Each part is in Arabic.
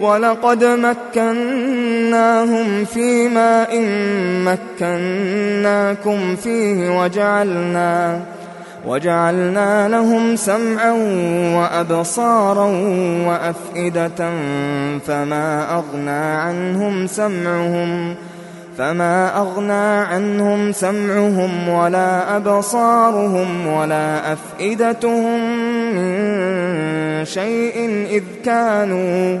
وَلَقَدْ مَكَّنَّاهُمْ فِي إن مَّكَّنَّاكُمْ فِيهِ وَجَعَلْنَا وَجَعَلْنَا لَهُمْ سَمْعًا وَأَبْصَارًا وَأَفْئِدَةً فَمَا أَغْنَى عَنْهُمْ سَمْعُهُمْ فما أغنى عنهم سمعهم ولا أبصارهم ولا أفئدتهم من شيء إذ كانوا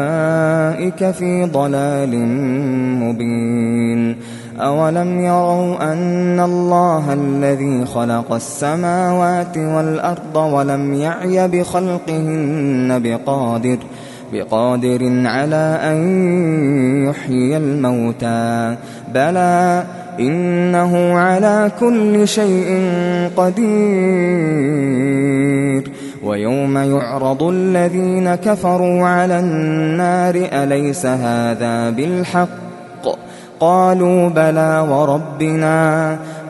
أُولَئِكَ فِي ضَلَالٍ مُبِينٍ. أَوَلَمْ يَرَوْا أَنَّ اللَّهَ الَّذِي خَلَقَ السَّمَاوَاتِ وَالْأَرْضَ وَلَمْ يَعْيَ بِخَلْقِهِنَّ بِقَادِرٍ بقادر على أن يحيي الموتى. بلى إنه على كل شيء قدير. ويوم يعرض الذين كفروا على النار أليس هذا بالحق؟ قالوا بلى وربنا.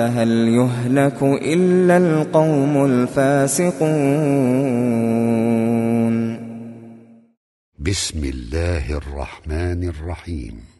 فهل يهلك إلا القوم الفاسقون؟ بسم الله الرحمن الرحيم.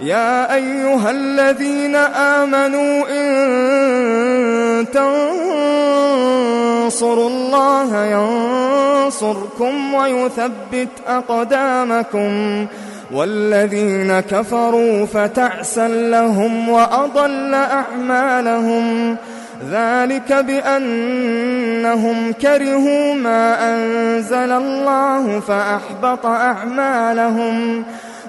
يا أيها الذين آمنوا إن تنصروا الله ينصركم ويثبت أقدامكم والذين كفروا فتعسا لهم وأضل أعمالهم ذلك بأنهم كرهوا ما أنزل الله فأحبط أعمالهم